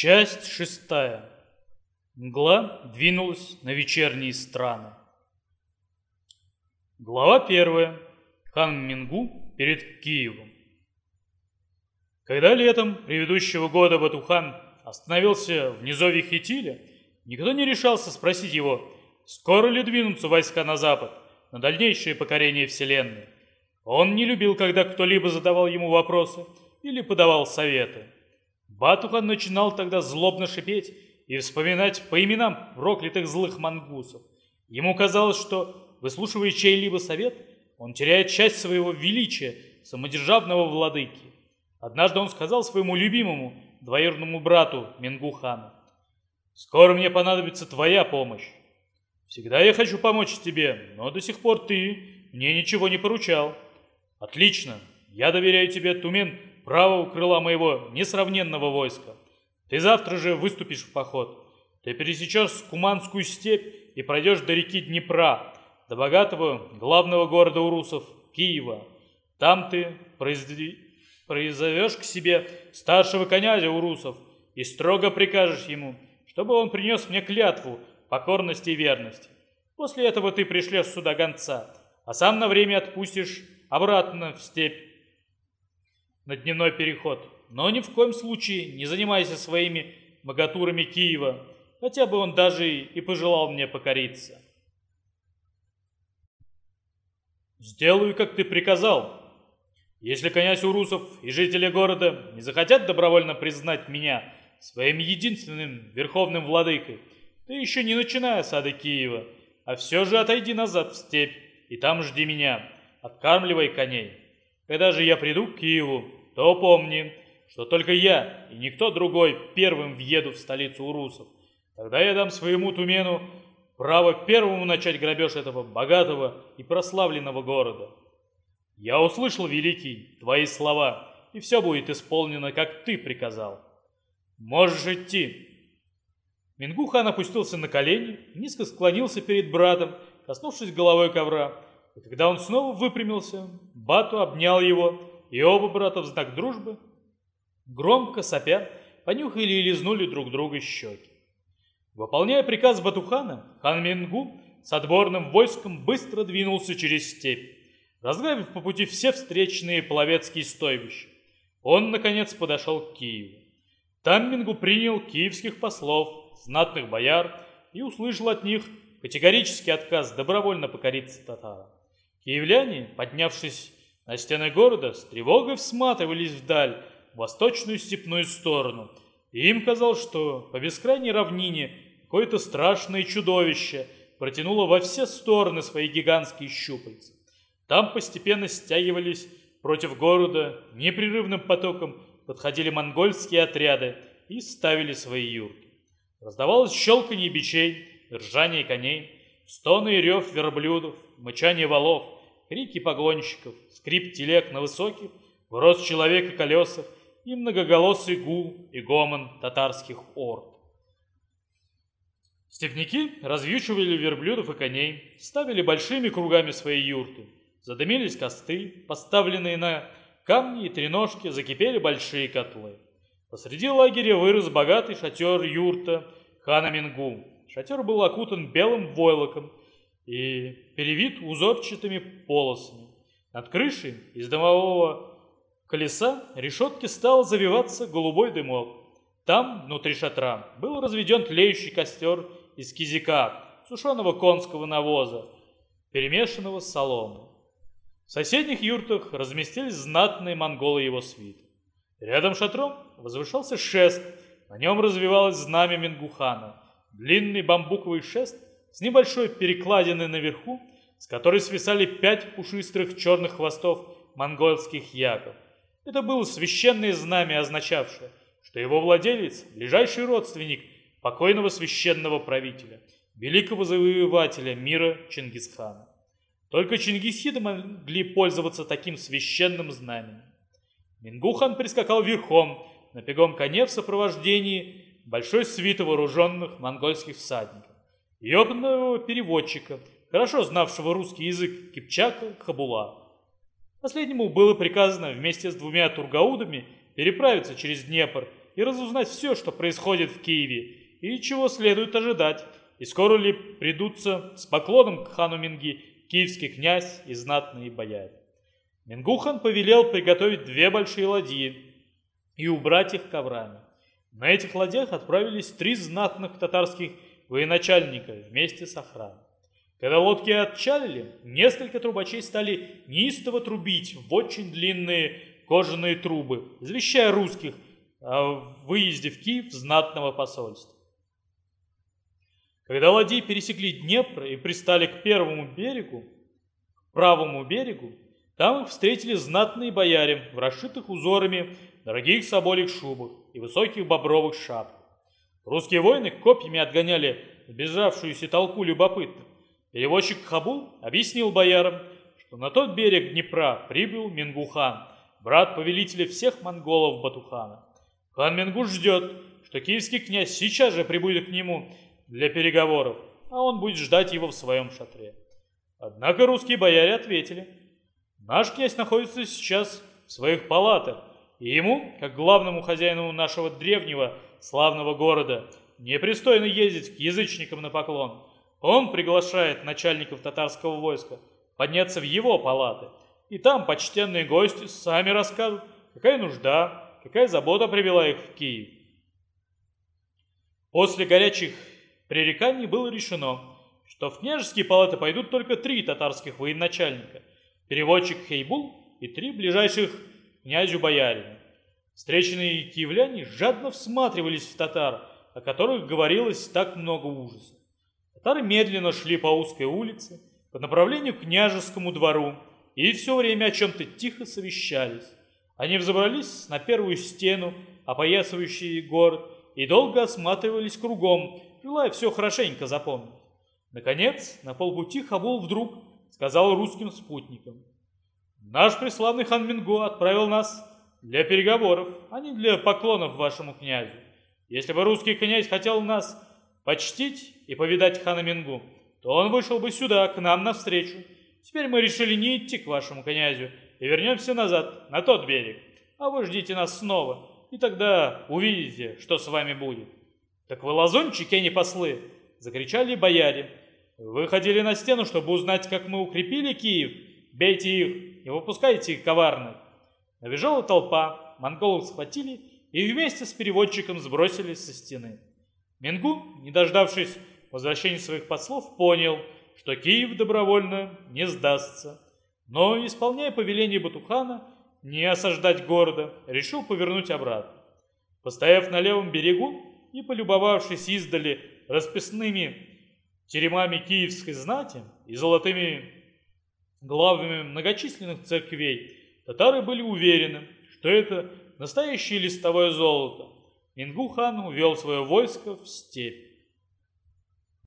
Часть шестая. Мгла двинулась на вечерние страны. Глава первая. Хан Мингу перед Киевом. Когда летом предыдущего года Батухан остановился в низовье Хитиля, никто не решался спросить его, скоро ли двинутся войска на запад, на дальнейшее покорение Вселенной. Он не любил, когда кто-либо задавал ему вопросы или подавал советы. Батухан начинал тогда злобно шипеть и вспоминать по именам проклятых злых мангусов. Ему казалось, что, выслушивая чей-либо совет, он теряет часть своего величия, самодержавного владыки. Однажды он сказал своему любимому, двоюродному брату Менгухану, «Скоро мне понадобится твоя помощь. Всегда я хочу помочь тебе, но до сих пор ты мне ничего не поручал». «Отлично, я доверяю тебе, Тумен, правого крыла моего несравненного войска. Ты завтра же выступишь в поход. Ты пересечешь Куманскую степь и пройдешь до реки Днепра, до богатого главного города урусов Киева. Там ты произведи... произзовешь к себе старшего князя урусов и строго прикажешь ему, чтобы он принес мне клятву покорности и верности. После этого ты пришлешь сюда гонца, а сам на время отпустишь обратно в степь на дневной переход. Но ни в коем случае не занимайся своими богатурами Киева, хотя бы он даже и пожелал мне покориться. Сделаю, как ты приказал. Если князь Урусов и жители города не захотят добровольно признать меня своим единственным верховным владыкой, ты еще не начинай осады Киева, а все же отойди назад в степь и там жди меня, откармливай коней. Когда же я приду к Киеву, то помни, что только я и никто другой первым въеду в столицу урусов. Тогда я дам своему Тумену право первому начать грабеж этого богатого и прославленного города. Я услышал, Великий, твои слова, и все будет исполнено, как ты приказал. Можешь идти. Мингухан опустился на колени, низко склонился перед братом, коснувшись головой ковра. И когда он снова выпрямился, Бату обнял его, и оба брата в знак дружбы, громко сопя, понюхали и лизнули друг друга щеки. Выполняя приказ Батухана, хан Мингу с отборным войском быстро двинулся через степь, разграбив по пути все встречные половецкие стойбища. Он, наконец, подошел к Киеву. Там Мингу принял киевских послов, знатных бояр и услышал от них категорический отказ добровольно покориться татарам. Киевляне, поднявшись на стены города, с тревогой всматривались вдаль, в восточную степную сторону, и им казалось, что по бескрайней равнине какое-то страшное чудовище протянуло во все стороны свои гигантские щупальца. Там постепенно стягивались против города непрерывным потоком подходили монгольские отряды и ставили свои юрты. Раздавалось щелканье бичей, ржание коней, стоны и рев верблюдов, мычание валов, крики погонщиков, скрип телег на высоких, в рост человека колесах и многоголосый гул и гомон татарских орд. Степняки развьючивали верблюдов и коней, ставили большими кругами свои юрты, задымились косты, поставленные на камни и треножки, закипели большие котлы. Посреди лагеря вырос богатый шатер юрта хана Мингу. Шатер был окутан белым войлоком и перевит узорчатыми полосами. Над крышей из домового колеса решетки стал завиваться голубой дымок. Там, внутри шатра, был разведен тлеющий костер из кизика, сушеного конского навоза, перемешанного с соломой. В соседних юртах разместились знатные монголы его свиты. Рядом шатром возвышался шест, на нем развивалось знамя Мингухана, длинный бамбуковый шест с небольшой перекладиной наверху, с которой свисали пять пушистых черных хвостов монгольских яков. Это было священное знамя, означавшее, что его владелец – ближайший родственник покойного священного правителя, великого завоевателя мира Чингисхана. Только чингисиды могли пользоваться таким священным знаменем. Мингухан прискакал верхом на пегом коне в сопровождении большой свиты вооруженных монгольских всадников опытного переводчика, хорошо знавшего русский язык Кипчака Хабула. Последнему было приказано вместе с двумя тургаудами переправиться через Днепр и разузнать все, что происходит в Киеве, и чего следует ожидать, и скоро ли придутся с поклоном к хану Минги киевский князь и знатные бояре. Мингухан повелел приготовить две большие ладьи и убрать их коврами. На этих ладьях отправились три знатных татарских военачальника вместе с охраной. Когда лодки отчалили, несколько трубачей стали неистово трубить в очень длинные кожаные трубы, извещая русских о выезде в Киев знатного посольства. Когда ладьи пересекли Днепр и пристали к первому берегу, к правому берегу, там их встретили знатные бояре в расшитых узорами дорогих соболих шубах и высоких бобровых шапках. Русские воины копьями отгоняли сбежавшуюся толпу любопытных. Переводчик Хабул объяснил боярам, что на тот берег Днепра прибыл Мингухан, брат повелителя всех монголов Батухана. Хан Мингуш ждет, что киевский князь сейчас же прибудет к нему для переговоров, а он будет ждать его в своем шатре. Однако русские бояре ответили, наш князь находится сейчас в своих палатах, и ему, как главному хозяину нашего древнего славного города, непристойно ездить к язычникам на поклон. Он приглашает начальников татарского войска подняться в его палаты, и там почтенные гости сами расскажут, какая нужда, какая забота привела их в Киев. После горячих пререканий было решено, что в княжеские палаты пойдут только три татарских военачальника, переводчик Хейбул и три ближайших князю боярина. Встреченные киевляне жадно всматривались в татар, о которых говорилось так много ужаса. Татары медленно шли по узкой улице по направлению к княжескому двору и все время о чем-то тихо совещались. Они взобрались на первую стену, опоясывающую город, и долго осматривались кругом, желая все хорошенько запомнить. Наконец, на полпути Хабул вдруг сказал русским спутникам. «Наш преславный хан Минго отправил нас для переговоров, а не для поклонов вашему князю. Если бы русский князь хотел нас почтить и повидать хана Мингу, то он вышел бы сюда, к нам навстречу. Теперь мы решили не идти к вашему князю и вернемся назад, на тот берег. А вы ждите нас снова, и тогда увидите, что с вами будет. «Так вы лазунчики, а не послы!» — закричали бояре. «Вы ходили на стену, чтобы узнать, как мы укрепили Киев. Бейте их, не выпускайте коварных!» Набежала толпа, монголов схватили и вместе с переводчиком сбросили со стены. Мингу, не дождавшись возвращения своих послов, понял, что Киев добровольно не сдастся. Но, исполняя повеление Батухана не осаждать города, решил повернуть обратно. Постояв на левом берегу, и, полюбовавшись издали расписными теремами киевской знати и золотыми главами многочисленных церквей, татары были уверены, что это настоящее листовое золото. Ингу хан увел свое войско в степь.